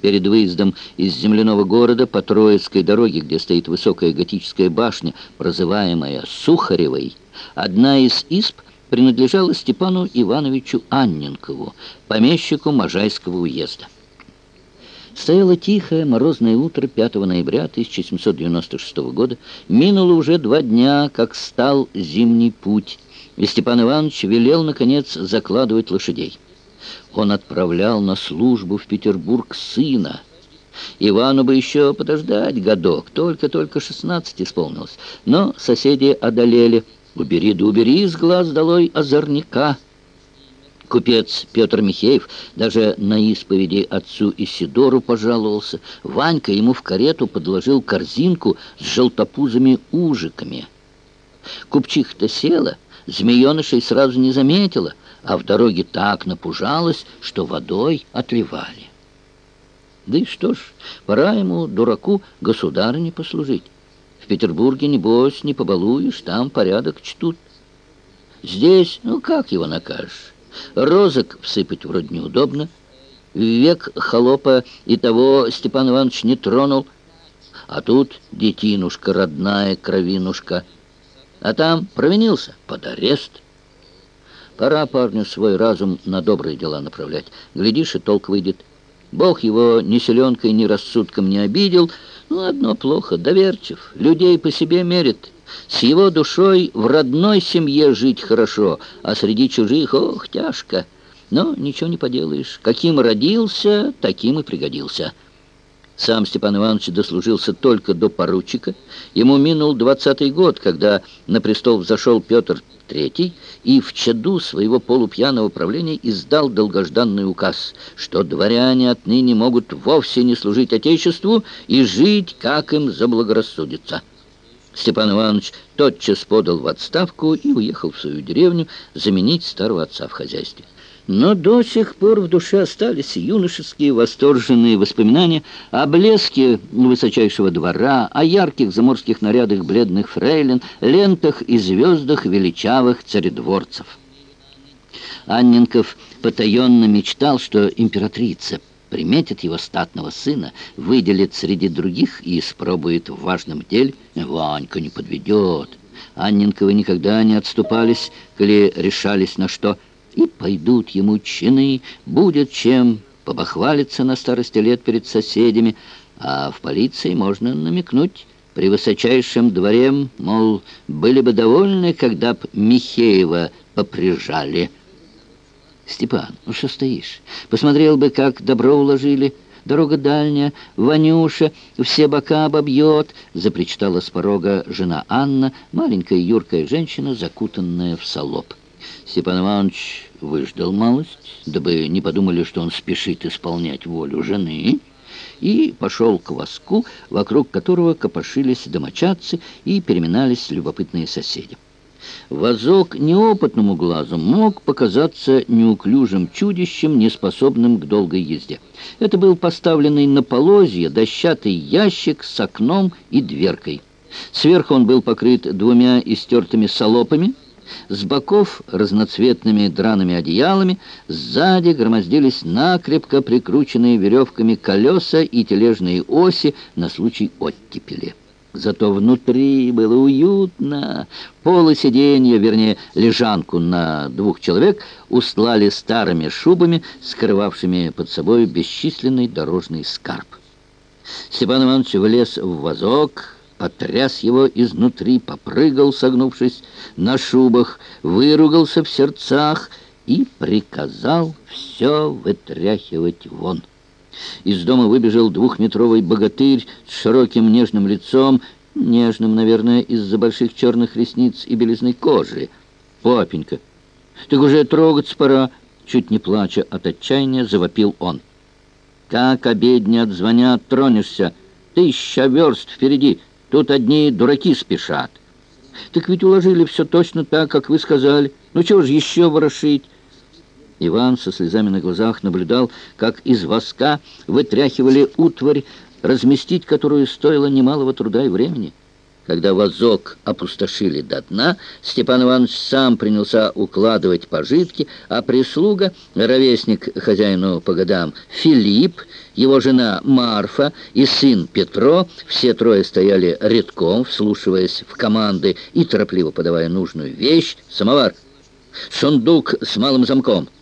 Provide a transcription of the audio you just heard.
Перед выездом из земляного города по Троицкой дороге, где стоит высокая готическая башня, прозываемая Сухаревой, одна из исп принадлежала Степану Ивановичу Анненкову, помещику Можайского уезда. Стояло тихое морозное утро 5 ноября 1796 года. Минуло уже два дня, как стал зимний путь, и Степан Иванович велел, наконец, закладывать лошадей. Он отправлял на службу в Петербург сына. Ивану бы еще подождать годок, только-только шестнадцать исполнилось. Но соседи одолели. Убери да убери из глаз долой озорника. Купец Петр Михеев даже на исповеди отцу Исидору пожаловался. Ванька ему в карету подложил корзинку с желтопузыми ужиками. Купчиха-то села, змеенышей сразу не заметила, а в дороге так напужалась, что водой отливали. Да и что ж, пора ему, дураку, государыне послужить. В Петербурге, небось, не побалуешь, там порядок чтут. Здесь, ну как его накажешь? Розок всыпать вроде неудобно. Век холопа и того Степан Иванович не тронул. А тут детинушка родная, кровинушка. А там провинился под арест. Пора парню свой разум на добрые дела направлять. Глядишь, и толк выйдет. Бог его ни селенкой, ни рассудком не обидел. Ну, одно плохо, доверчив. Людей по себе мерит. С его душой в родной семье жить хорошо, а среди чужих, ох, тяжко. Но ничего не поделаешь. Каким родился, таким и пригодился». Сам Степан Иванович дослужился только до поручика. Ему минул двадцатый год, когда на престол взошел Петр III и в чаду своего полупьяного правления издал долгожданный указ, что дворяне отныне могут вовсе не служить Отечеству и жить, как им заблагорассудится. Степан Иванович тотчас подал в отставку и уехал в свою деревню заменить старого отца в хозяйстве. Но до сих пор в душе остались юношеские восторженные воспоминания о блеске высочайшего двора, о ярких заморских нарядах бледных фрейлин, лентах и звездах величавых царедворцев. Анненков потаенно мечтал, что императрица приметит его статного сына, выделит среди других и испробует в важном деле. Ванька не подведет. Анненковы никогда не отступались, коли решались на что – и пойдут ему чины, будет чем побахвалиться на старости лет перед соседями, а в полиции можно намекнуть при высочайшем дворе, мол, были бы довольны, когда б Михеева поприжали. Степан, ну что стоишь? Посмотрел бы, как добро уложили. Дорога дальняя, Ванюша все бока обобьет, запричитала с порога жена Анна, маленькая юркая женщина, закутанная в солоб. Степан Иванович выждал малость, дабы не подумали, что он спешит исполнять волю жены, и пошел к воску, вокруг которого копошились домочадцы и переминались любопытные соседи. Возок неопытному глазу мог показаться неуклюжим чудищем, неспособным к долгой езде. Это был поставленный на полозье дощатый ящик с окном и дверкой. Сверху он был покрыт двумя истертыми солопами – с боков разноцветными драными одеялами, сзади громоздились накрепко прикрученные веревками колеса и тележные оси на случай оттепели. Зато внутри было уютно. Полы сиденья, вернее, лежанку на двух человек, устлали старыми шубами, скрывавшими под собой бесчисленный дорожный скарб. Степан Иванович влез в вазок, потряс его изнутри, попрыгал, согнувшись на шубах, выругался в сердцах и приказал все вытряхивать вон. Из дома выбежал двухметровый богатырь с широким нежным лицом, нежным, наверное, из-за больших черных ресниц и белизной кожи. «Папенька, так уже трогаться пора!» Чуть не плача от отчаяния, завопил он. «Как обедни отзвонят, тронешься! Тысяча верст впереди!» Тут одни дураки спешат. Так ведь уложили все точно так, как вы сказали. Ну чего же еще ворошить? Иван со слезами на глазах наблюдал, как из воска вытряхивали утварь, разместить которую стоило немалого труда и времени. Когда вазок опустошили до дна, Степан Иванович сам принялся укладывать пожитки, а прислуга, ровесник хозяину по годам Филипп, его жена Марфа и сын Петро, все трое стояли редком, вслушиваясь в команды и торопливо подавая нужную вещь, самовар, сундук с малым замком —